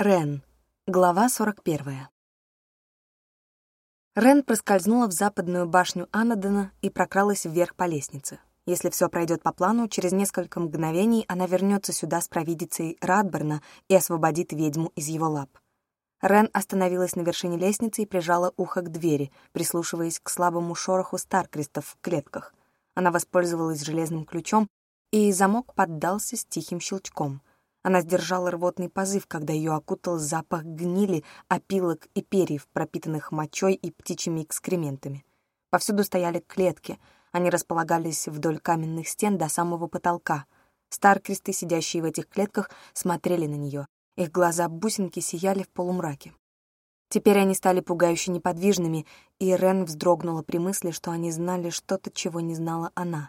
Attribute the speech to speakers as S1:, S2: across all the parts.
S1: Рен. Глава 41. Рен проскользнула в западную башню Анадона и прокралась вверх по лестнице. Если все пройдет по плану, через несколько мгновений она вернется сюда с провидицей Радберна и освободит ведьму из его лап. Рен остановилась на вершине лестницы и прижала ухо к двери, прислушиваясь к слабому шороху старкрестов в клетках. Она воспользовалась железным ключом, и замок поддался с тихим щелчком — она сдержала рвотный позыв, когда ее окутал запах гнили, опилок и перьев, пропитанных мочой и птичьими экскрементами. Повсюду стояли клетки. Они располагались вдоль каменных стен до самого потолка. Старкресты, сидящие в этих клетках, смотрели на нее. Их глаза-бусинки сияли в полумраке. Теперь они стали пугающе неподвижными, и Рен вздрогнула при мысли, что они знали что-то, чего не знала она.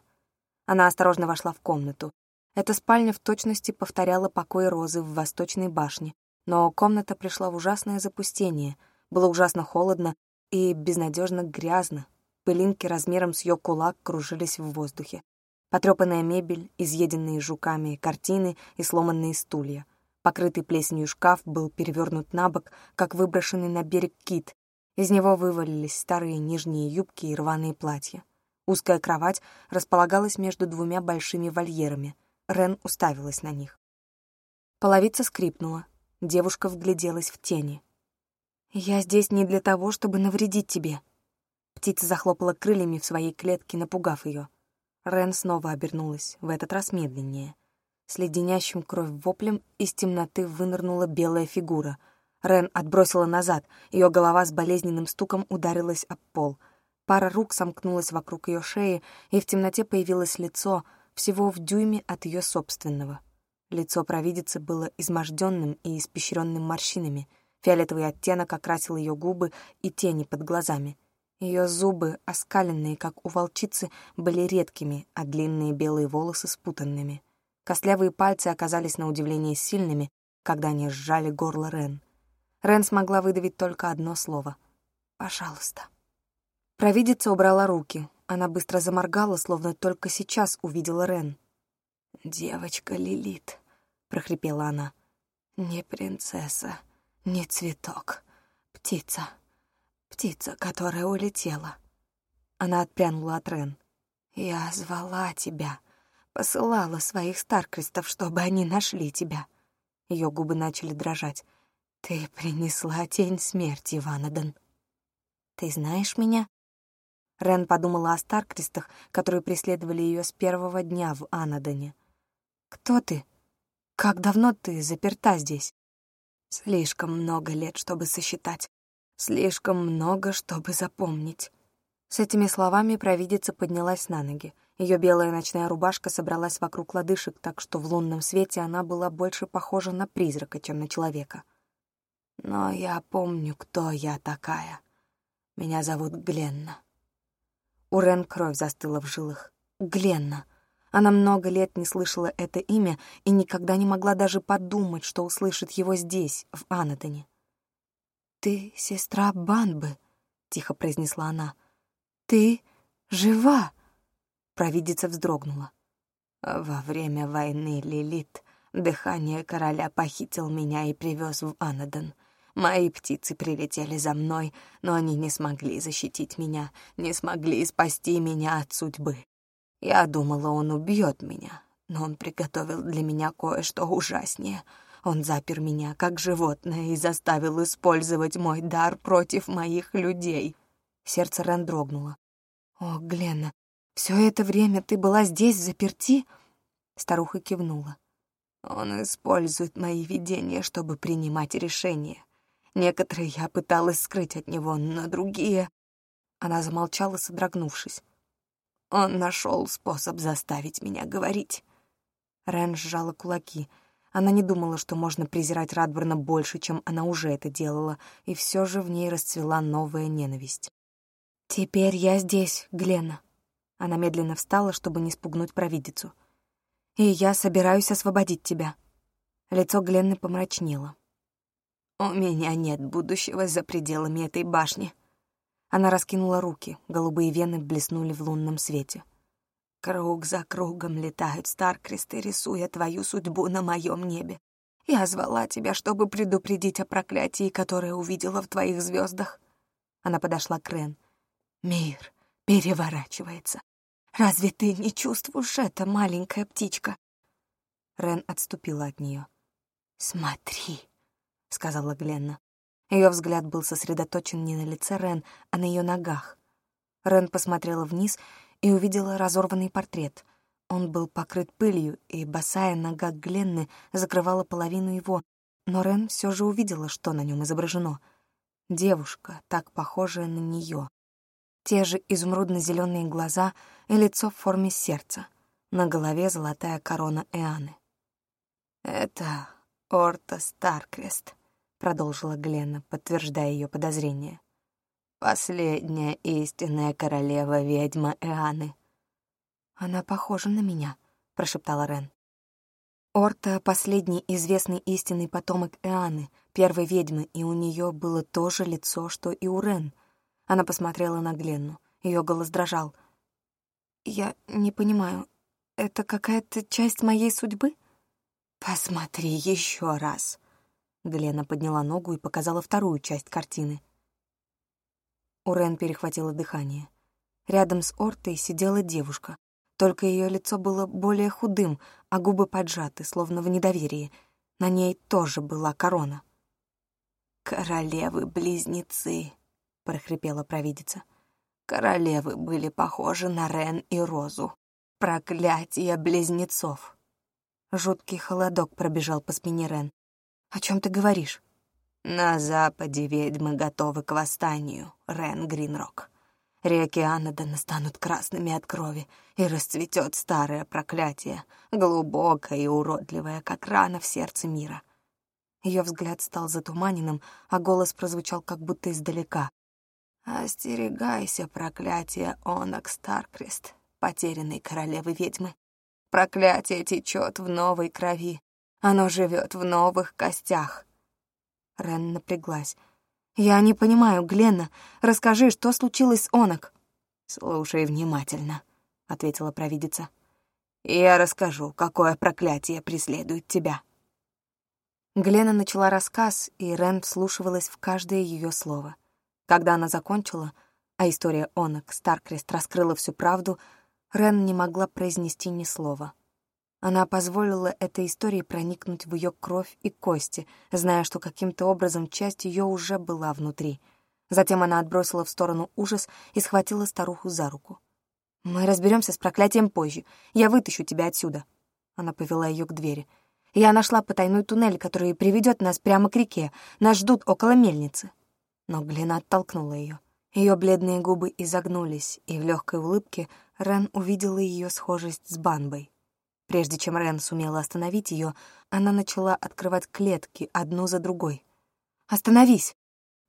S1: Она осторожно вошла в комнату. Эта спальня в точности повторяла покой Розы в Восточной башне, но комната пришла в ужасное запустение. Было ужасно холодно и безнадежно грязно. Пылинки размером с ее кулак кружились в воздухе. Потрепанная мебель, изъеденные жуками картины и сломанные стулья. Покрытый плесенью шкаф был перевернут на бок, как выброшенный на берег кит. Из него вывалились старые нижние юбки и рваные платья. Узкая кровать располагалась между двумя большими вольерами — Рен уставилась на них. Половица скрипнула. Девушка вгляделась в тени. «Я здесь не для того, чтобы навредить тебе». Птица захлопала крыльями в своей клетке, напугав ее. Рен снова обернулась, в этот раз медленнее. С леденящим кровь воплем из темноты вынырнула белая фигура. Рен отбросила назад, ее голова с болезненным стуком ударилась об пол. Пара рук сомкнулась вокруг ее шеи, и в темноте появилось лицо — всего в дюйме от ее собственного. Лицо провидицы было изможденным и испещренным морщинами. Фиолетовый оттенок окрасил ее губы и тени под глазами. Ее зубы, оскаленные, как у волчицы, были редкими, а длинные белые волосы спутанными. Костлявые пальцы оказались на удивление сильными, когда они сжали горло Рен. Рен смогла выдавить только одно слово. «Пожалуйста». Провидица убрала руки, она быстро заморгала, словно только сейчас увидела Рен. «Девочка Лилит», — прохрипела она. «Не принцесса, не цветок. Птица. Птица, которая улетела». Она отпрянула от Рен. «Я звала тебя, посылала своих старкрестов, чтобы они нашли тебя». Ее губы начали дрожать. «Ты принесла тень смерти, Ванадон». «Ты знаешь меня?» Рен подумала о Старкристах, которые преследовали ее с первого дня в Анадоне. «Кто ты? Как давно ты заперта здесь?» «Слишком много лет, чтобы сосчитать. Слишком много, чтобы запомнить». С этими словами провидица поднялась на ноги. Ее белая ночная рубашка собралась вокруг лодыжек, так что в лунном свете она была больше похожа на призрака, чем на человека. «Но я помню, кто я такая. Меня зовут Гленна. У Рен кровь застыла в жилах. Гленна. Она много лет не слышала это имя и никогда не могла даже подумать, что услышит его здесь, в Анатоне. «Ты сестра Банбы», — тихо произнесла она. «Ты жива!» Провидица вздрогнула. «Во время войны Лилит дыхание короля похитил меня и привез в Анадон. Мои птицы прилетели за мной, но они не смогли защитить меня, не смогли спасти меня от судьбы. Я думала, он убьет меня, но он приготовил для меня кое-что ужаснее. Он запер меня как животное и заставил использовать мой дар против моих людей. Сердце Рен дрогнуло. «О, Гленна, все это время ты была здесь заперти?» Старуха кивнула. «Он использует мои видения, чтобы принимать решения. Некоторые я пыталась скрыть от него, но другие... Она замолчала, содрогнувшись. Он нашел способ заставить меня говорить. Рен сжала кулаки. Она не думала, что можно презирать Радберна больше, чем она уже это делала, и все же в ней расцвела новая ненависть. «Теперь я здесь, Глена». Она медленно встала, чтобы не спугнуть провидицу. «И я собираюсь освободить тебя». Лицо Гленны помрачнело. «У меня нет будущего за пределами этой башни». Она раскинула руки, голубые вены блеснули в лунном свете. «Круг за кругом летают Старкресты, рисуя твою судьбу на моем небе. Я звала тебя, чтобы предупредить о проклятии, которое увидела в твоих звездах. Она подошла к Рен. Мир переворачивается. Разве ты не чувствуешь это, маленькая птичка? Рен отступила от нее. «Смотри», — сказала Гленна. Ее взгляд был сосредоточен не на лице Рен, а на ее ногах. Рен посмотрела вниз и увидела разорванный портрет. Он был покрыт пылью, и босая нога Гленны закрывала половину его, но Рен все же увидела, что на нем изображено. Девушка, так похожая на нее. Те же изумрудно-зеленые глаза и лицо в форме сердца. На голове золотая корона Эаны. «Это Орта Старкрест», — продолжила Гленна, подтверждая ее подозрение. «Последняя истинная королева-ведьма Эаны». «Она похожа на меня», — прошептала Рен. Орта — последний известный истинный потомок Эаны, первой ведьмы, и у нее было то же лицо, что и у Рен. Она посмотрела на Гленну. Ее голос дрожал. «Я не понимаю, это какая-то часть моей судьбы?» «Посмотри еще раз!» Глена подняла ногу и показала вторую часть картины. У Рен перехватило дыхание. Рядом с Ортой сидела девушка. Только ее лицо было более худым, а губы поджаты, словно в недоверии. На ней тоже была корона. «Королевы-близнецы», — прохрипела провидица. «Королевы были похожи на Рен и Розу. Проклятие близнецов!» Жуткий холодок пробежал по спине Рен. «О чем ты говоришь?» «На западе ведьмы готовы к восстанию, Рен Гринрок. Реки Анадона станут красными от крови, и расцветет старое проклятие, глубокое и уродливое, как рана в сердце мира». Ее взгляд стал затуманенным, а голос прозвучал как будто издалека. «Остерегайся, проклятие Онок Старкрест, потерянной королевы ведьмы. Проклятие течет в новой крови. Оно живет в новых костях. Рен напряглась. «Я не понимаю, Гленна. Расскажи, что случилось с Онок?» «Слушай внимательно», — ответила провидица. «Я расскажу, какое проклятие преследует тебя». Глена начала рассказ, и Рен вслушивалась в каждое ее слово. Когда она закончила, а история Онок Старкрест раскрыла всю правду, Рен не могла произнести ни слова. Она позволила этой истории проникнуть в ее кровь и кости, зная, что каким-то образом часть ее уже была внутри. Затем она отбросила в сторону ужас и схватила старуху за руку. «Мы разберемся с проклятием позже. Я вытащу тебя отсюда». Она повела ее к двери. «Я нашла потайной туннель, который приведет нас прямо к реке. Нас ждут около мельницы». Но Глена оттолкнула ее. Ее бледные губы изогнулись, и в легкой улыбке Рен увидела ее схожесть с Банбой. Прежде чем Рен сумела остановить ее, она начала открывать клетки одну за другой. «Остановись!»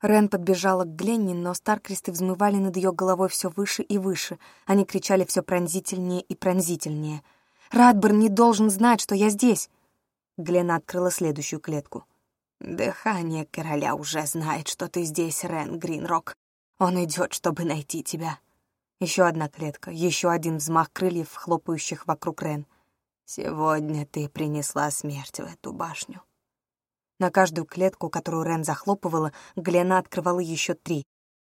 S1: Рен подбежала к Гленни, но старкресты взмывали над ее головой все выше и выше. Они кричали все пронзительнее и пронзительнее. «Радберн не должен знать, что я здесь!» Глена открыла следующую клетку. «Дыхание короля уже знает, что ты здесь, Рен Гринрок. Он идет, чтобы найти тебя. Еще одна клетка, еще один взмах крыльев, хлопающих вокруг Рен. Сегодня ты принесла смерть в эту башню. На каждую клетку, которую Рен захлопывала, Глена открывала еще три.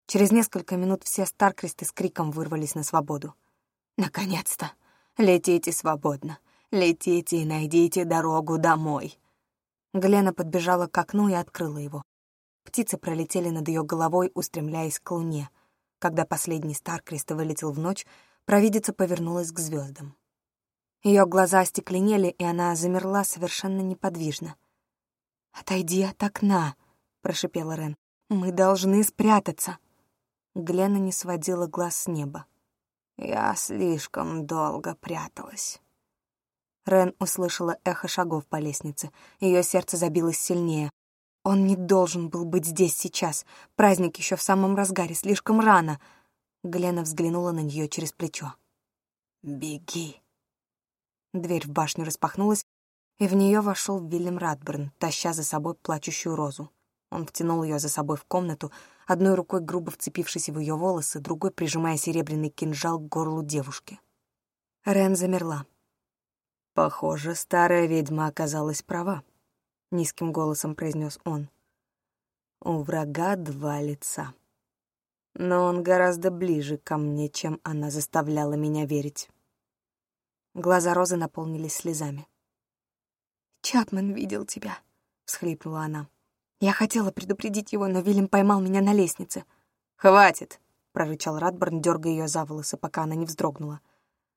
S1: Через несколько минут все Старкресты с криком вырвались на свободу. «Наконец-то! Летите свободно! Летите и найдите дорогу домой!» Глена подбежала к окну и открыла его. Птицы пролетели над ее головой, устремляясь к луне. Когда последний Старкрест вылетел в ночь, провидица повернулась к звездам. Ее глаза остекленели, и она замерла совершенно неподвижно. «Отойди от окна», — прошипела Рен. «Мы должны спрятаться». Глена не сводила глаз с неба. «Я слишком долго пряталась». Рен услышала эхо шагов по лестнице. Ее сердце забилось сильнее. Он не должен был быть здесь сейчас. Праздник еще в самом разгаре, слишком рано. Глена взглянула на нее через плечо. «Беги!» Дверь в башню распахнулась, и в нее вошел Вильям Радберн, таща за собой плачущую розу. Он втянул ее за собой в комнату, одной рукой грубо вцепившись в ее волосы, другой прижимая серебряный кинжал к горлу девушки. Рен замерла. Похоже, старая ведьма оказалась права. — низким голосом произнес он. «У врага два лица. Но он гораздо ближе ко мне, чем она заставляла меня верить». Глаза Розы наполнились слезами.
S2: «Чапман видел тебя», — всхлипнула она. «Я хотела предупредить его, но Вильям поймал меня на лестнице».
S1: «Хватит!» — прорычал Радборн, дергая ее за волосы, пока она не вздрогнула.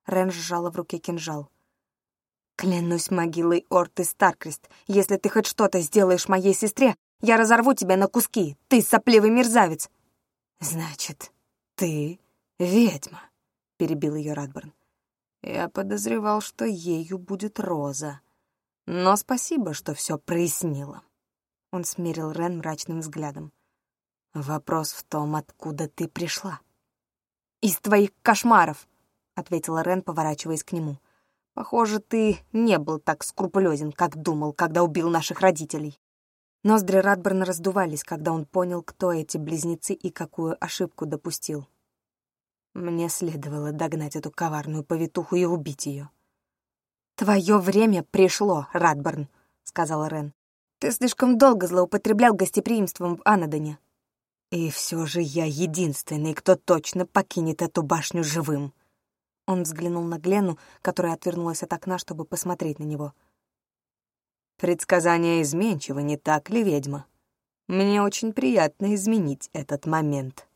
S1: Рен сжала в руке кинжал. Клянусь могилой Орты Старкрест, если ты хоть что-то сделаешь моей сестре, я разорву тебя на куски, ты сопливый мерзавец. Значит, ты ведьма, перебил ее Радберн. Я подозревал, что ею будет Роза. Но спасибо, что все прояснила. Он смерил Рен мрачным взглядом. Вопрос в том, откуда ты пришла. «Из твоих кошмаров», — ответила Рен, поворачиваясь к нему. Похоже, ты не был так скрупулезен, как думал, когда убил наших родителей. Ноздри Радберна раздувались, когда он понял, кто эти близнецы и какую ошибку допустил. Мне следовало догнать эту коварную повитуху и убить ее. «Твое время пришло, Радберн», — сказала Рен. «Ты слишком долго злоупотреблял гостеприимством в Анадоне». «И все же я единственный, кто точно покинет эту башню живым», он взглянул на Глену, которая отвернулась от окна, чтобы посмотреть на него. «Предсказание изменчиво, не так ли, ведьма? Мне очень приятно изменить этот момент».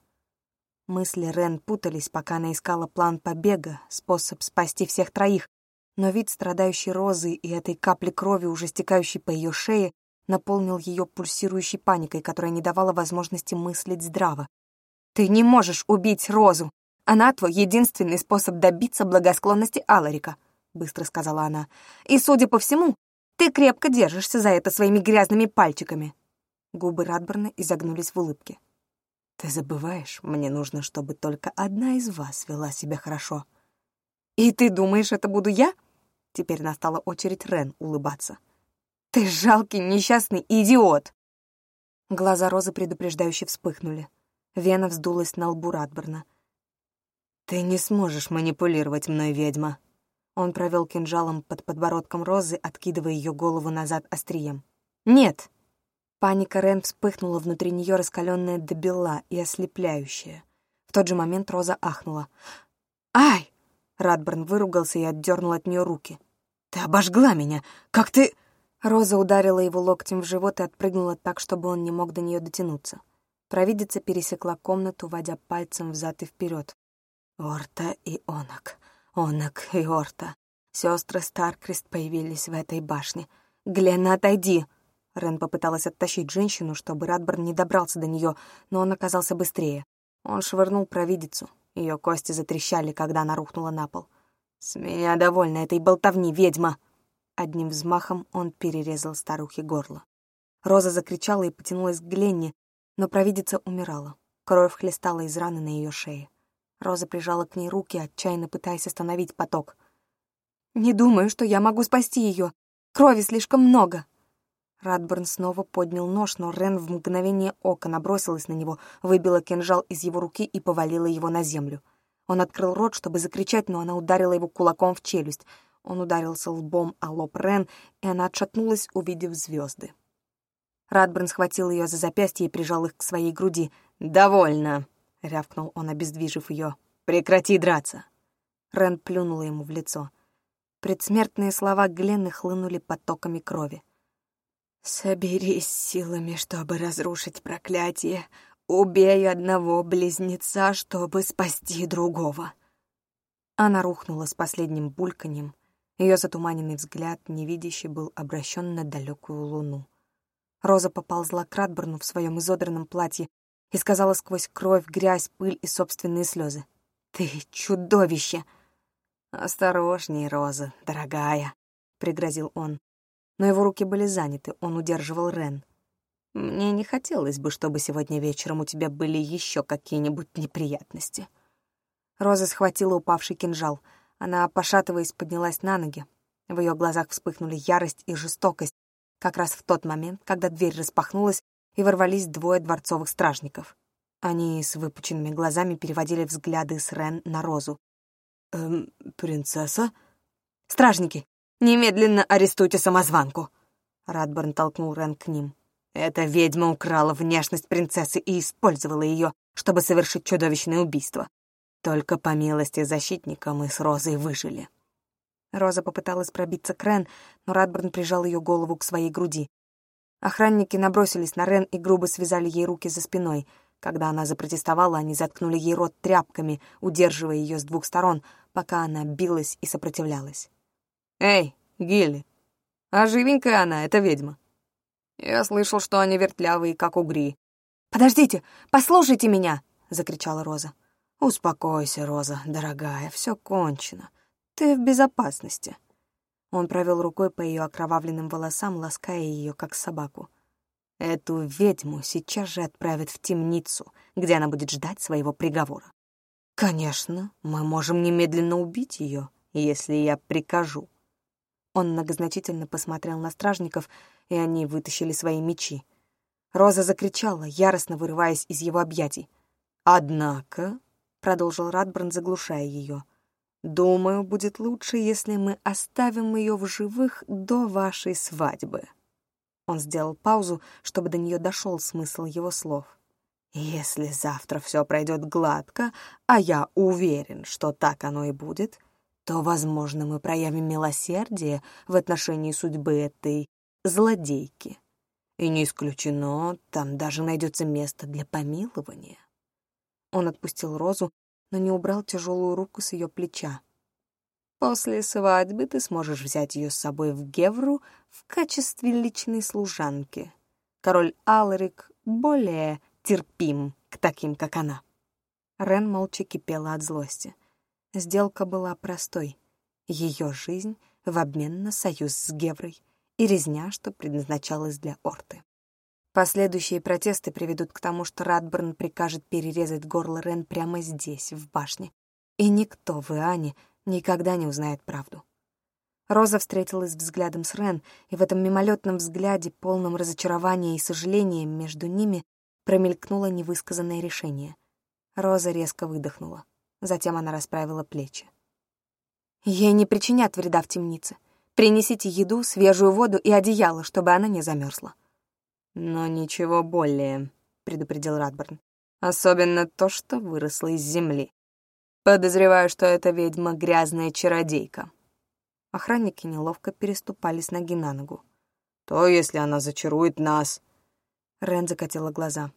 S1: Мысли Рен путались, пока она искала план побега, способ спасти всех троих, но вид страдающей розы и этой капли крови, уже стекающей по ее шее, наполнил ее пульсирующей паникой, которая не давала возможности мыслить здраво. «Ты не можешь убить розу! Она твой единственный способ добиться благосклонности Аларика», — быстро сказала она. «И, судя по всему, ты крепко держишься за это своими грязными пальчиками». Губы Радберна изогнулись в улыбке. «Ты забываешь, мне нужно, чтобы только одна из вас вела себя хорошо». «И ты думаешь, это буду я?» Теперь настала очередь Рен улыбаться. «Ты жалкий, несчастный идиот!» Глаза Розы предупреждающе вспыхнули. Вена вздулась на лбу Радберна. «Ты не сможешь манипулировать мной, ведьма». Он провел кинжалом под подбородком Розы, откидывая ее голову назад острием. «Нет!» Паника Рен вспыхнула внутри нее, раскаленная до бела и ослепляющая. В тот же момент Роза ахнула. «Ай!» Радберн выругался и отдернул от нее руки. «Ты обожгла меня! Как ты...» Роза ударила его локтем в живот и отпрыгнула так, чтобы он не мог до нее дотянуться. Провидица пересекла комнату, водя пальцем взад и вперед. Орта и Онок, Онок и Орта. Сестры Старкрест появились в этой башне. «Гленна, отойди!» Рен попыталась оттащить женщину, чтобы Радберн не добрался до нее, но он оказался быстрее. Он швырнул провидицу. Ее кости затрещали, когда она рухнула на пол. «С меня довольна этой болтовни, ведьма!» Одним взмахом он перерезал старухе горло. Роза закричала и потянулась к Гленне, но провидица умирала. Кровь хлестала из раны на ее шее. Роза прижала к ней руки, отчаянно пытаясь остановить поток. «Не думаю, что я могу спасти ее. Крови слишком много». Радберн снова поднял нож, но Рен в мгновение ока набросилась на него, выбила кинжал из его руки и повалила его на землю. Он открыл рот, чтобы закричать, но она ударила его кулаком в челюсть. Он ударился лбом о лоб Рен, и она отшатнулась, увидев звезды. Радберн схватил ее за запястье и прижал их к своей груди. «Довольно!» — рявкнул он, обездвижив ее. «Прекрати драться!» Рен плюнула ему в лицо. Предсмертные слова Гленны хлынули потоками крови. «Соберись силами, чтобы разрушить проклятие. Убей одного близнеца, чтобы спасти другого». Она рухнула с последним бульканьем. Ее затуманенный взгляд, невидящий, был обращен на далекую луну. Роза поползла к Радберну в своем изодранном платье, и сказала сквозь кровь, грязь, пыль и собственные слезы. «Ты чудовище!» «Осторожней, Роза, дорогая», — пригрозил он. Но его руки были заняты, он удерживал Рен. «Мне не хотелось бы, чтобы сегодня вечером у тебя были еще какие-нибудь неприятности». Роза схватила упавший кинжал. Она, пошатываясь, поднялась на ноги. В ее глазах вспыхнули ярость и жестокость, как раз в тот момент, когда дверь распахнулась, и ворвались двое дворцовых стражников. Они с выпученными глазами переводили взгляды с Рен на Розу. «Эм, принцесса?» «Стражники, немедленно арестуйте самозванку!» Радберн толкнул Рен к ним. «Эта ведьма украла внешность принцессы и использовала ее, чтобы совершить чудовищное убийство. Только по милости защитника мы с Розой выжили».
S2: Роза попыталась пробиться к Рен, но Радберн прижал ее голову к своей груди. Охранники набросились на Рен и грубо связали ей руки за спиной. Когда она запротестовала, они заткнули ей рот тряпками, удерживая ее с двух сторон, пока она билась и сопротивлялась.
S1: «Эй, Гилли, а живенькая она, эта ведьма. Я слышал, что они вертлявые, как угри».
S2: «Подождите, послушайте меня!» — закричала Роза.
S1: «Успокойся, Роза, дорогая, все кончено. Ты в безопасности».
S2: Он провел рукой по ее окровавленным волосам, лаская ее, как собаку.
S1: «Эту ведьму сейчас же отправят в темницу, где она будет ждать своего приговора. Конечно, мы можем немедленно убить ее, если я прикажу».
S2: Он многозначительно посмотрел на стражников, и они вытащили свои мечи. Роза закричала, яростно вырываясь из его объятий.
S1: «Однако», — продолжил Радбран, заглушая ее, — Думаю, будет лучше, если мы оставим ее в живых до вашей свадьбы».
S2: Он сделал паузу, чтобы до нее дошел смысл его слов.
S1: «Если завтра все пройдет гладко, а я уверен, что так оно и будет, то, возможно, мы проявим милосердие в отношении судьбы этой злодейки. И не исключено, там даже найдется место для помилования».
S2: Он отпустил Розу, но не убрал тяжелую руку с ее плеча.
S1: «После свадьбы ты сможешь взять ее с собой в Гевру в качестве личной служанки. Король Алрик более терпим к таким, как она».
S2: Рен молча кипела от злости. Сделка была простой. Ее жизнь в обмен на союз с Геврой и резня, что предназначалась для Орты. Последующие протесты приведут к тому, что Радберн прикажет перерезать горло Рен прямо здесь, в башне. И никто в Иоанне никогда не узнает правду. Роза встретилась взглядом с Рен, и в этом мимолетном взгляде, полном разочарования и сожаления, между ними промелькнуло невысказанное решение. Роза резко выдохнула. Затем она расправила плечи. «Ей не причинят вреда в темнице. Принесите еду, свежую воду и одеяло, чтобы она не замерзла.
S1: «Но ничего более», — предупредил Радберн. «Особенно то, что выросло из земли. Подозреваю, что эта ведьма — грязная чародейка».
S2: Охранники неловко переступали с ноги на ногу.
S1: «То, если она зачарует нас...»
S2: Рен закатила глаза.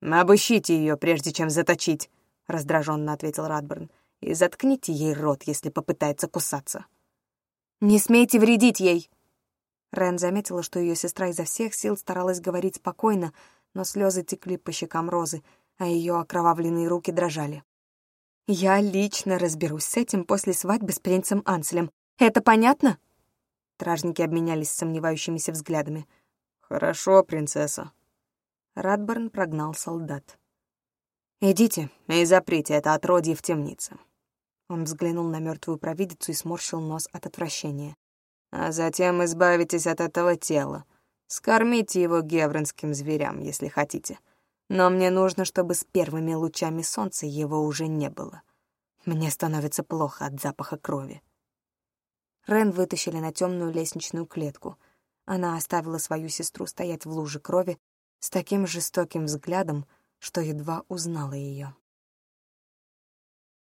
S1: «Обыщите ее, прежде чем заточить», — раздраженно ответил Радберн. «И заткните ей рот, если попытается кусаться».
S2: «Не смейте вредить ей!» Рен заметила, что ее сестра изо всех сил старалась говорить спокойно, но слезы текли по щекам Розы, а ее окровавленные руки дрожали. «Я лично разберусь с этим после свадьбы с принцем Анселем. Это понятно?» Стражники обменялись сомневающимися взглядами.
S1: «Хорошо, принцесса».
S2: Радберн прогнал солдат.
S1: «Идите и заприте это отродье в темнице».
S2: Он взглянул на мертвую провидицу и сморщил нос от отвращения
S1: а затем избавитесь от этого тела. Скормите его гевронским зверям, если хотите. Но мне нужно, чтобы с первыми лучами солнца его уже не было. Мне становится плохо от запаха крови.
S2: Рен вытащили на темную лестничную клетку. Она оставила свою сестру стоять в луже крови с таким жестоким взглядом, что едва узнала ее.